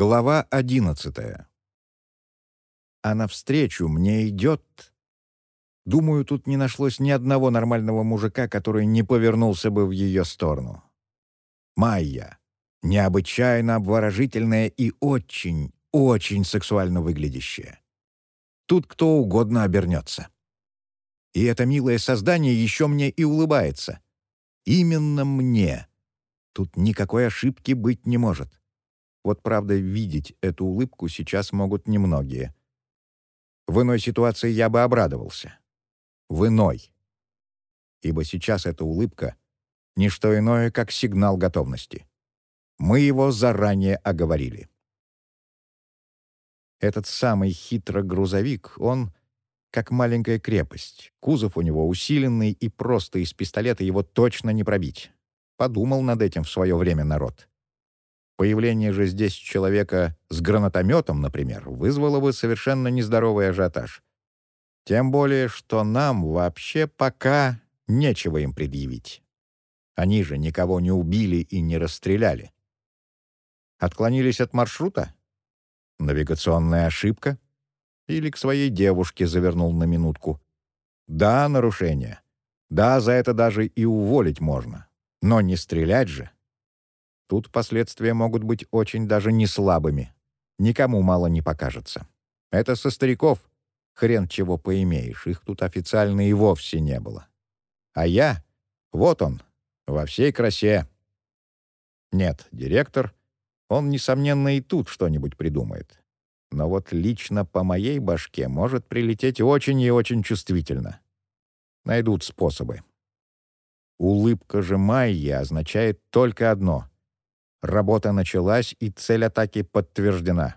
Глава одиннадцатая. А навстречу мне идет... Думаю, тут не нашлось ни одного нормального мужика, который не повернулся бы в ее сторону. Майя. Необычайно обворожительная и очень, очень сексуально выглядящая. Тут кто угодно обернется. И это милое создание еще мне и улыбается. Именно мне. Тут никакой ошибки быть не может. Вот правда, видеть эту улыбку сейчас могут немногие. В иной ситуации я бы обрадовался. В иной. Ибо сейчас эта улыбка — не что иное, как сигнал готовности. Мы его заранее оговорили. Этот самый хитрогрузовик, он как маленькая крепость. Кузов у него усиленный, и просто из пистолета его точно не пробить. Подумал над этим в свое время народ. Появление же здесь человека с гранатометом, например, вызвало бы совершенно нездоровый ажиотаж. Тем более, что нам вообще пока нечего им предъявить. Они же никого не убили и не расстреляли. Отклонились от маршрута? Навигационная ошибка? Или к своей девушке завернул на минутку? Да, нарушение. Да, за это даже и уволить можно. Но не стрелять же. Тут последствия могут быть очень даже не слабыми. Никому мало не покажется. Это со стариков. Хрен чего поимеешь, их тут официально и вовсе не было. А я, вот он, во всей красе. Нет, директор, он, несомненно, и тут что-нибудь придумает. Но вот лично по моей башке может прилететь очень и очень чувствительно. Найдут способы. Улыбка же Майи означает только одно Работа началась, и цель атаки подтверждена.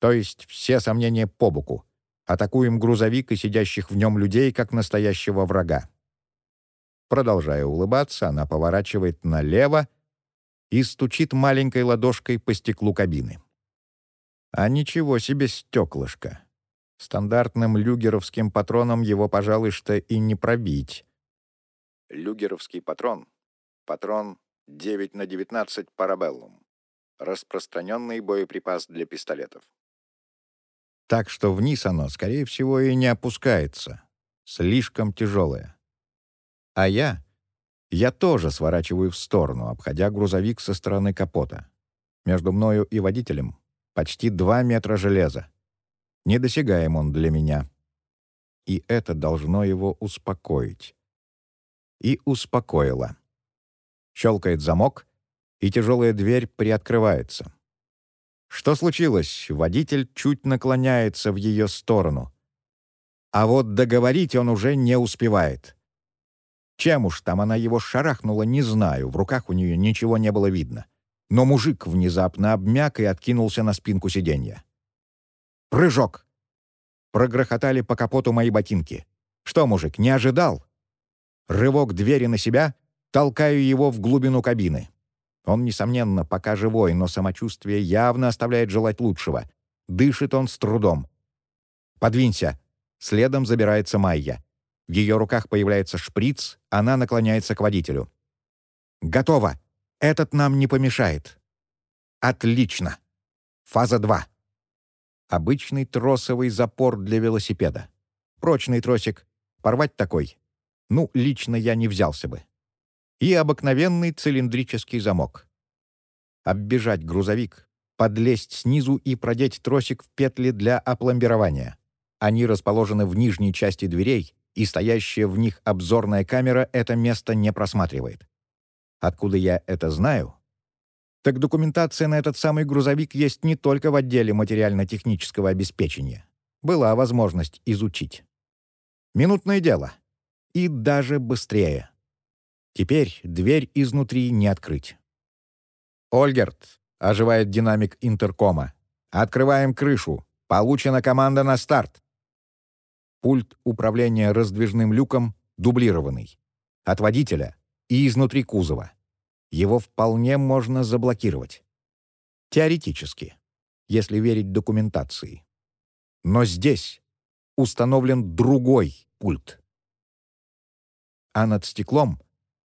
То есть все сомнения по боку. Атакуем грузовик и сидящих в нем людей, как настоящего врага. Продолжая улыбаться, она поворачивает налево и стучит маленькой ладошкой по стеклу кабины. А ничего себе стеклышко. Стандартным люгеровским патроном его, пожалуй, что и не пробить. Люгеровский патрон — патрон 9 на 19 парабеллум. Распространенный боеприпас для пистолетов. Так что вниз оно, скорее всего, и не опускается. Слишком тяжелое. А я? Я тоже сворачиваю в сторону, обходя грузовик со стороны капота. Между мною и водителем почти два метра железа. Недосягаем он для меня. И это должно его успокоить. И успокоило. Щелкает замок, и тяжелая дверь приоткрывается. Что случилось? Водитель чуть наклоняется в ее сторону. А вот договорить он уже не успевает. Чем уж там она его шарахнула, не знаю, в руках у нее ничего не было видно. Но мужик внезапно обмяк и откинулся на спинку сиденья. Прыжок! Прогрохотали по капоту мои ботинки. Что, мужик, не ожидал? Рывок двери на себя — Толкаю его в глубину кабины. Он, несомненно, пока живой, но самочувствие явно оставляет желать лучшего. Дышит он с трудом. «Подвинься!» Следом забирается Майя. В ее руках появляется шприц, она наклоняется к водителю. «Готово! Этот нам не помешает!» «Отлично! Фаза 2!» Обычный тросовый запор для велосипеда. Прочный тросик. Порвать такой? Ну, лично я не взялся бы и обыкновенный цилиндрический замок. Оббежать грузовик, подлезть снизу и продеть тросик в петли для опломбирования. Они расположены в нижней части дверей, и стоящая в них обзорная камера это место не просматривает. Откуда я это знаю? Так документация на этот самый грузовик есть не только в отделе материально-технического обеспечения. Была возможность изучить. Минутное дело. И даже быстрее. Теперь дверь изнутри не открыть. «Ольгерт», — оживает динамик интеркома. «Открываем крышу. Получена команда на старт». Пульт управления раздвижным люком дублированный. От водителя и изнутри кузова. Его вполне можно заблокировать. Теоретически, если верить документации. Но здесь установлен другой пульт. А над стеклом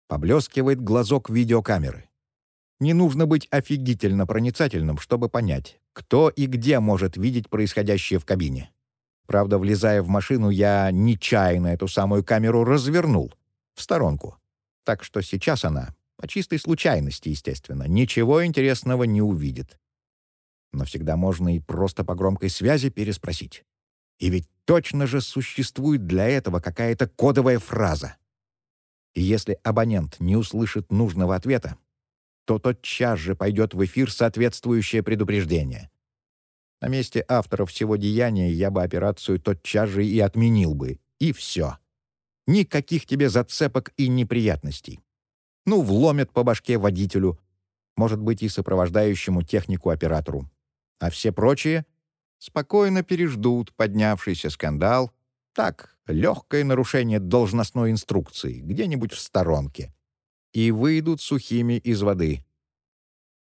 Поблескивает глазок видеокамеры. Не нужно быть офигительно проницательным, чтобы понять, кто и где может видеть происходящее в кабине. Правда, влезая в машину, я нечаянно эту самую камеру развернул в сторонку. Так что сейчас она, по чистой случайности, естественно, ничего интересного не увидит. Но всегда можно и просто по громкой связи переспросить. И ведь точно же существует для этого какая-то кодовая фраза. И если абонент не услышит нужного ответа, то тотчас же пойдет в эфир соответствующее предупреждение. На месте автора всего деяния я бы операцию тотчас же и отменил бы. И все. Никаких тебе зацепок и неприятностей. Ну, вломят по башке водителю, может быть, и сопровождающему технику-оператору. А все прочие спокойно переждут поднявшийся скандал. Так, легкое нарушение должностной инструкции, где-нибудь в сторонке и выйдут сухими из воды.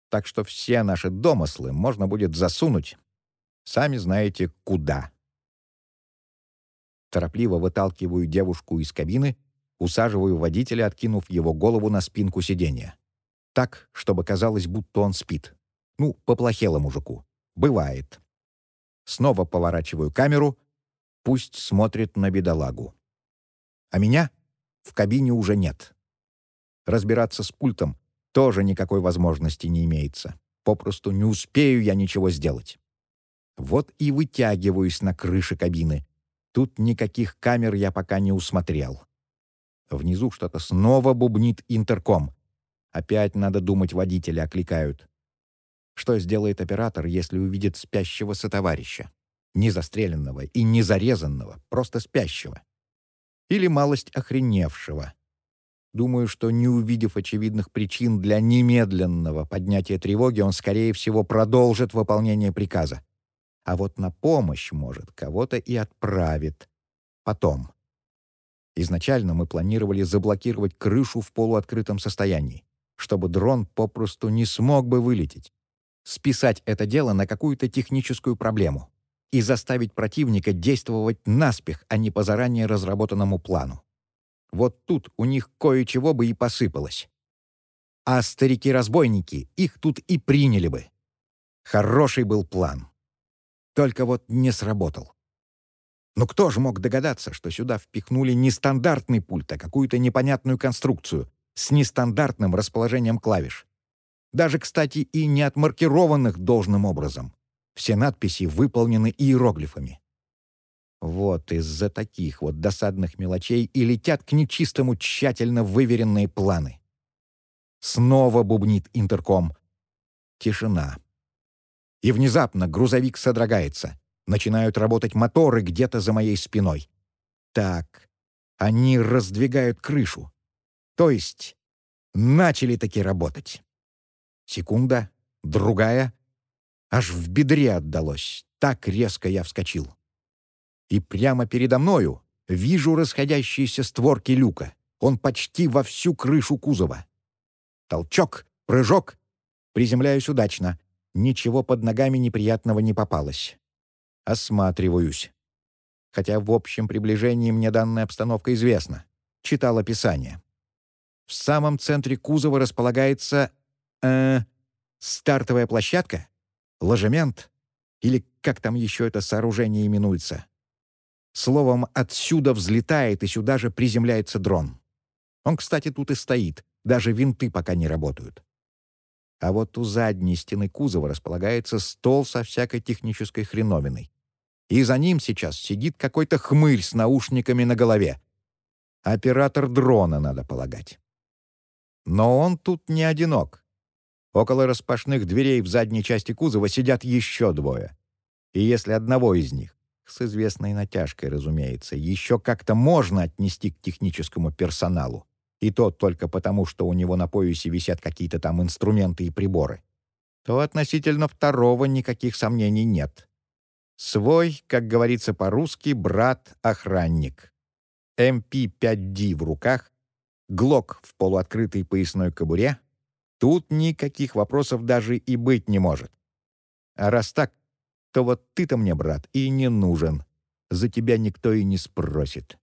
Так что все наши домыслы можно будет засунуть, сами знаете, куда. Торопливо выталкиваю девушку из кабины, усаживаю водителя, откинув его голову на спинку сиденья. Так, чтобы казалось, будто он спит. Ну, поплохело мужику. Бывает. Снова поворачиваю камеру, пусть смотрит на бедолагу. А меня в кабине уже нет. Разбираться с пультом тоже никакой возможности не имеется. Попросту не успею я ничего сделать. Вот и вытягиваюсь на крыше кабины. Тут никаких камер я пока не усмотрел. Внизу что-то снова бубнит интерком. Опять, надо думать, водители окликают. Что сделает оператор, если увидит спящего сотоварища? Не застреленного и не зарезанного, просто спящего. Или малость охреневшего. Думаю, что не увидев очевидных причин для немедленного поднятия тревоги, он, скорее всего, продолжит выполнение приказа. А вот на помощь, может, кого-то и отправит. Потом. Изначально мы планировали заблокировать крышу в полуоткрытом состоянии, чтобы дрон попросту не смог бы вылететь. Списать это дело на какую-то техническую проблему и заставить противника действовать наспех, а не по заранее разработанному плану. Вот тут у них кое-чего бы и посыпалось. А старики-разбойники их тут и приняли бы. Хороший был план. Только вот не сработал. Но кто же мог догадаться, что сюда впихнули не стандартный пульт, а какую-то непонятную конструкцию с нестандартным расположением клавиш? Даже, кстати, и не отмаркированных должным образом. Все надписи выполнены иероглифами. Вот из-за таких вот досадных мелочей и летят к нечистому тщательно выверенные планы. Снова бубнит интерком. Тишина. И внезапно грузовик содрогается. Начинают работать моторы где-то за моей спиной. Так, они раздвигают крышу. То есть начали таки работать. Секунда, другая. Аж в бедре отдалось. Так резко я вскочил и прямо передо мною вижу расходящиеся створки люка. Он почти во всю крышу кузова. Толчок, прыжок. Приземляюсь удачно. Ничего под ногами неприятного не попалось. Осматриваюсь. Хотя в общем приближении мне данная обстановка известна. Читал описание. В самом центре кузова располагается... Э, стартовая площадка? Ложемент? Или как там еще это сооружение именуется? Словом, отсюда взлетает и сюда же приземляется дрон. Он, кстати, тут и стоит. Даже винты пока не работают. А вот у задней стены кузова располагается стол со всякой технической хреновиной. И за ним сейчас сидит какой-то хмырь с наушниками на голове. Оператор дрона, надо полагать. Но он тут не одинок. Около распашных дверей в задней части кузова сидят еще двое. И если одного из них с известной натяжкой, разумеется, еще как-то можно отнести к техническому персоналу. И то только потому, что у него на поясе висят какие-то там инструменты и приборы. То относительно второго никаких сомнений нет. Свой, как говорится по-русски, брат-охранник. МП-5D в руках, Глок в полуоткрытой поясной кобуре. Тут никаких вопросов даже и быть не может. А раз так, то вот ты-то мне, брат, и не нужен. За тебя никто и не спросит.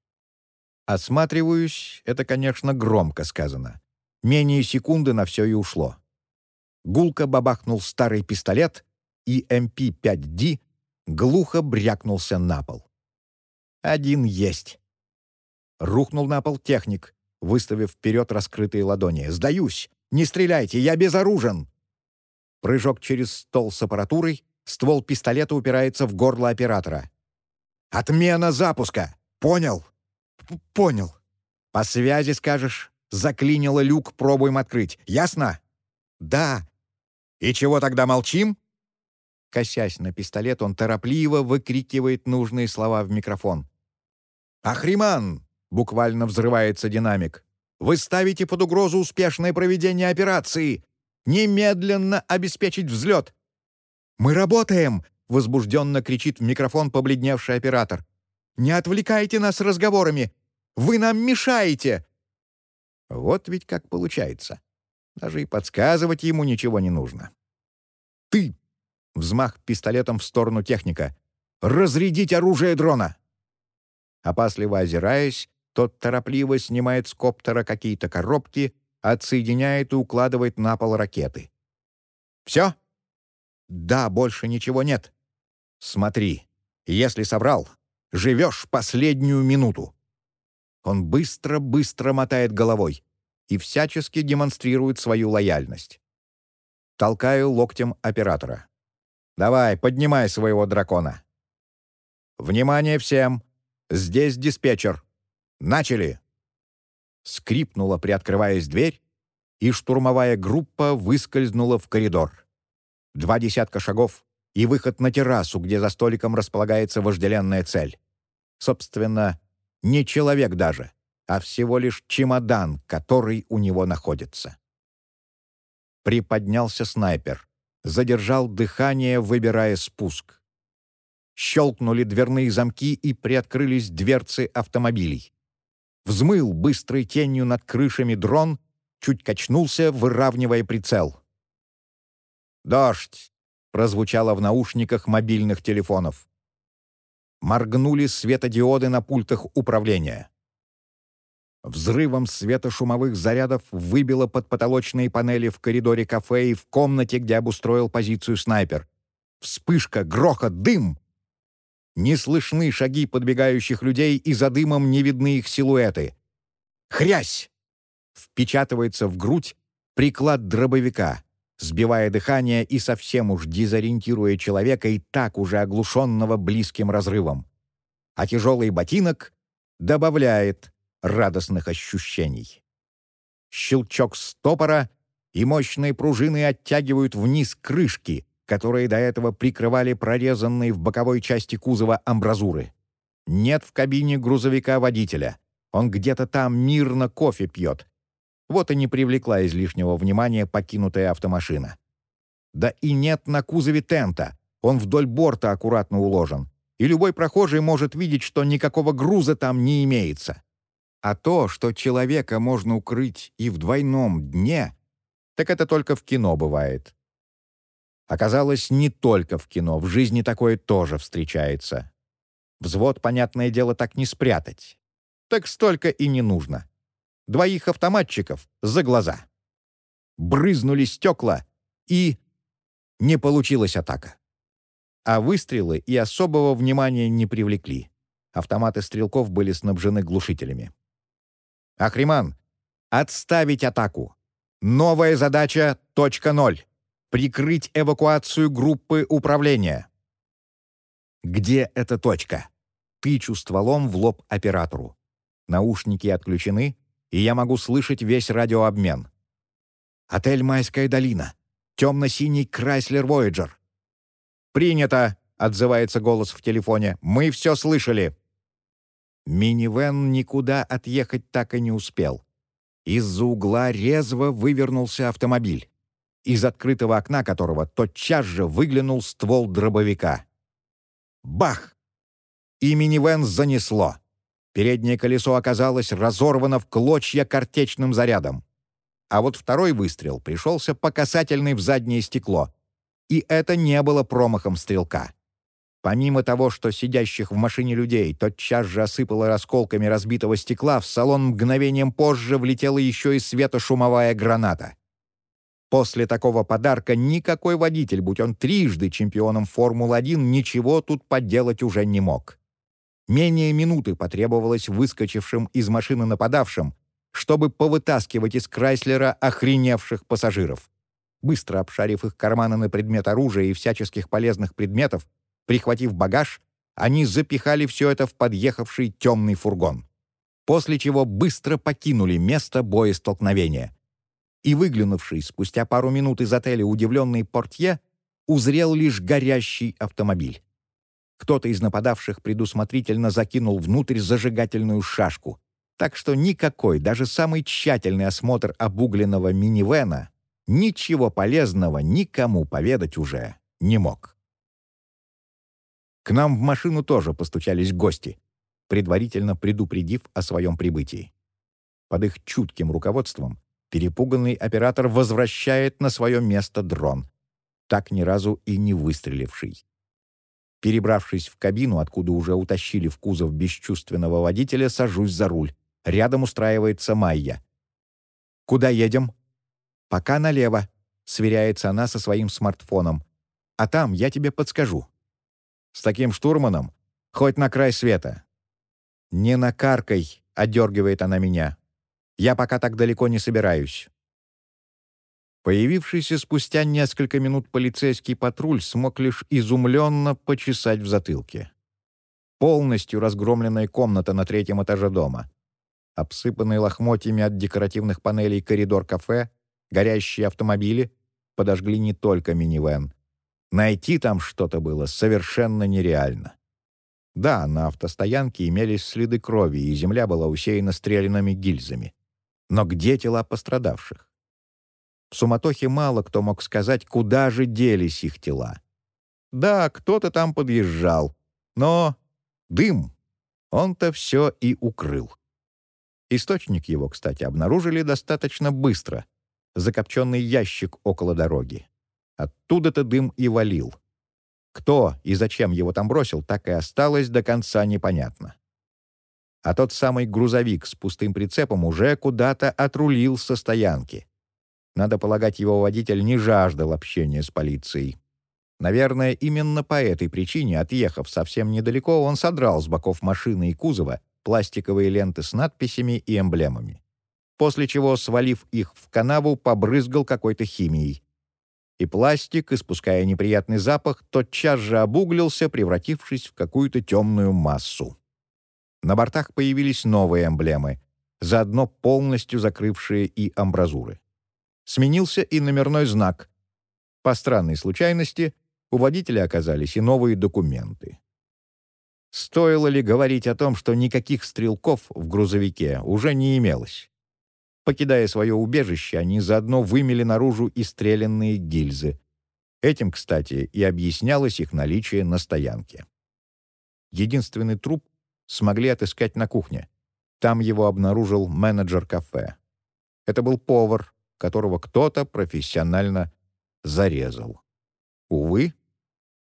Осматриваюсь, это, конечно, громко сказано. Менее секунды на все и ушло. Гулко бабахнул старый пистолет, и МП-5Д глухо брякнулся на пол. Один есть. Рухнул на пол техник, выставив вперед раскрытые ладони. «Сдаюсь! Не стреляйте! Я безоружен!» Прыжок через стол с аппаратурой, ствол пистолета упирается в горло оператора. «Отмена запуска! Понял?» П «Понял. По связи скажешь. Заклинило люк, пробуем открыть. Ясно?» «Да». «И чего тогда молчим?» Косясь на пистолет, он торопливо выкрикивает нужные слова в микрофон. «Ахриман!» — буквально взрывается динамик. «Вы ставите под угрозу успешное проведение операции! Немедленно обеспечить взлет!» «Мы работаем!» — возбужденно кричит в микрофон побледневший оператор. «Не отвлекайте нас разговорами! Вы нам мешаете!» Вот ведь как получается. Даже и подсказывать ему ничего не нужно. «Ты!» — взмах пистолетом в сторону техника. «Разрядить оружие дрона!» Опасливо озираясь, тот торопливо снимает с коптера какие-то коробки, отсоединяет и укладывает на пол ракеты. «Все?» «Да, больше ничего нет». «Смотри, если соврал, живешь последнюю минуту». Он быстро-быстро мотает головой и всячески демонстрирует свою лояльность. Толкаю локтем оператора. «Давай, поднимай своего дракона». «Внимание всем! Здесь диспетчер. Начали!» Скрипнула, приоткрываясь дверь, и штурмовая группа выскользнула в коридор. Два десятка шагов и выход на террасу, где за столиком располагается вожделенная цель. Собственно, не человек даже, а всего лишь чемодан, который у него находится. Приподнялся снайпер. Задержал дыхание, выбирая спуск. Щелкнули дверные замки и приоткрылись дверцы автомобилей. Взмыл быстрой тенью над крышами дрон, чуть качнулся, выравнивая прицел. «Дождь!» — прозвучало в наушниках мобильных телефонов. Моргнули светодиоды на пультах управления. Взрывом светошумовых зарядов выбило под потолочные панели в коридоре кафе и в комнате, где обустроил позицию снайпер. Вспышка, грохот, дым! Не слышны шаги подбегающих людей, и за дымом не видны их силуэты. Хрясь! Впечатывается в грудь приклад дробовика, сбивая дыхание и совсем уж дезориентируя человека и так уже оглушенного близким разрывом. А тяжелый ботинок добавляет радостных ощущений. Щелчок стопора, и мощные пружины оттягивают вниз крышки, которые до этого прикрывали прорезанные в боковой части кузова амбразуры. Нет в кабине грузовика водителя. Он где-то там мирно кофе пьет. Вот и не привлекла излишнего внимания покинутая автомашина. Да и нет на кузове тента. Он вдоль борта аккуратно уложен. И любой прохожий может видеть, что никакого груза там не имеется. А то, что человека можно укрыть и в двойном дне, так это только в кино бывает. Оказалось, не только в кино, в жизни такое тоже встречается. Взвод, понятное дело, так не спрятать. Так столько и не нужно. Двоих автоматчиков за глаза. Брызнули стекла, и... Не получилась атака. А выстрелы и особого внимания не привлекли. Автоматы стрелков были снабжены глушителями. «Ахриман, отставить атаку! Новая задача — точка ноль!» Прикрыть эвакуацию группы управления. Где эта точка? Тычу стволом в лоб оператору. Наушники отключены, и я могу слышать весь радиообмен. Отель «Майская долина». Темно-синий Крайслер Вояджер. «Принято!» — отзывается голос в телефоне. «Мы все слышали!» Минивэн никуда отъехать так и не успел. Из-за угла резво вывернулся автомобиль из открытого окна которого тотчас же выглянул ствол дробовика. Бах! И минивэн занесло. Переднее колесо оказалось разорвано в клочья картечным зарядом. А вот второй выстрел пришелся по касательной в заднее стекло. И это не было промахом стрелка. Помимо того, что сидящих в машине людей тотчас же осыпало расколками разбитого стекла, в салон мгновением позже влетела еще и светошумовая граната. После такого подарка никакой водитель, будь он трижды чемпионом Формулы-1, ничего тут поделать уже не мог. Менее минуты потребовалось выскочившим из машины нападавшим, чтобы повытаскивать из Крайслера охреневших пассажиров. Быстро обшарив их карманы на предмет оружия и всяческих полезных предметов, прихватив багаж, они запихали все это в подъехавший темный фургон. После чего быстро покинули место боестолкновения и выглянувший спустя пару минут из отеля удивленный портье узрел лишь горящий автомобиль. Кто-то из нападавших предусмотрительно закинул внутрь зажигательную шашку, так что никакой, даже самый тщательный осмотр обугленного минивэна ничего полезного никому поведать уже не мог. К нам в машину тоже постучались гости, предварительно предупредив о своем прибытии. Под их чутким руководством Перепуганный оператор возвращает на свое место дрон, так ни разу и не выстреливший. Перебравшись в кабину, откуда уже утащили в кузов бесчувственного водителя, сажусь за руль. Рядом устраивается Майя. «Куда едем?» «Пока налево», — сверяется она со своим смартфоном. «А там я тебе подскажу». «С таким штурманом? Хоть на край света». «Не накаркай», — одергивает она меня. Я пока так далеко не собираюсь». Появившийся спустя несколько минут полицейский патруль смог лишь изумленно почесать в затылке. Полностью разгромленная комната на третьем этаже дома. Обсыпанный лохмотьями от декоративных панелей коридор кафе, горящие автомобили подожгли не только минивэн. Найти там что-то было совершенно нереально. Да, на автостоянке имелись следы крови, и земля была усеяна стрелянными гильзами. Но где тела пострадавших? В суматохе мало кто мог сказать, куда же делись их тела. Да, кто-то там подъезжал, но дым, он-то все и укрыл. Источник его, кстати, обнаружили достаточно быстро. Закопченный ящик около дороги. Оттуда-то дым и валил. Кто и зачем его там бросил, так и осталось до конца непонятно а тот самый грузовик с пустым прицепом уже куда-то отрулил со стоянки. Надо полагать, его водитель не жаждал общения с полицией. Наверное, именно по этой причине, отъехав совсем недалеко, он содрал с боков машины и кузова пластиковые ленты с надписями и эмблемами. После чего, свалив их в канаву, побрызгал какой-то химией. И пластик, испуская неприятный запах, тотчас же обуглился, превратившись в какую-то темную массу. На бортах появились новые эмблемы, заодно полностью закрывшие и амбразуры. Сменился и номерной знак. По странной случайности у водителя оказались и новые документы. Стоило ли говорить о том, что никаких стрелков в грузовике уже не имелось? Покидая свое убежище, они заодно вымели наружу и стрелянные гильзы. Этим, кстати, и объяснялось их наличие на стоянке. Единственный труп смогли отыскать на кухне. Там его обнаружил менеджер кафе. Это был повар, которого кто-то профессионально зарезал. Увы,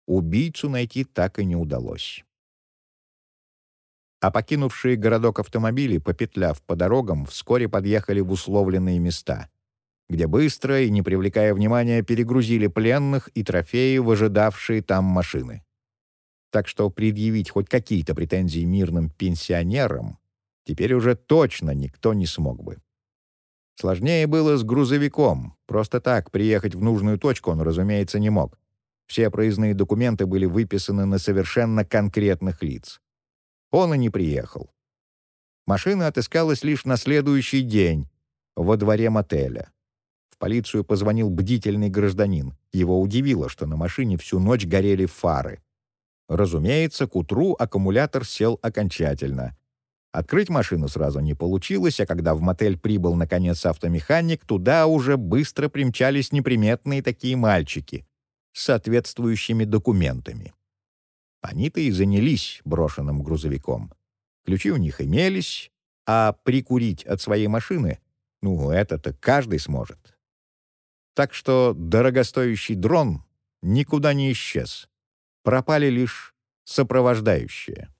убийцу найти так и не удалось. А покинувшие городок автомобили, попетляв по дорогам, вскоре подъехали в условленные места, где быстро и не привлекая внимания перегрузили пленных и трофеи в ожидавшие там машины так что предъявить хоть какие-то претензии мирным пенсионерам теперь уже точно никто не смог бы. Сложнее было с грузовиком. Просто так приехать в нужную точку он, разумеется, не мог. Все проездные документы были выписаны на совершенно конкретных лиц. Он и не приехал. Машина отыскалась лишь на следующий день во дворе мотеля. В полицию позвонил бдительный гражданин. Его удивило, что на машине всю ночь горели фары. Разумеется, к утру аккумулятор сел окончательно. Открыть машину сразу не получилось, а когда в мотель прибыл, наконец, автомеханик, туда уже быстро примчались неприметные такие мальчики с соответствующими документами. Они-то и занялись брошенным грузовиком. Ключи у них имелись, а прикурить от своей машины, ну, это-то каждый сможет. Так что дорогостоящий дрон никуда не исчез пропали лишь сопровождающие.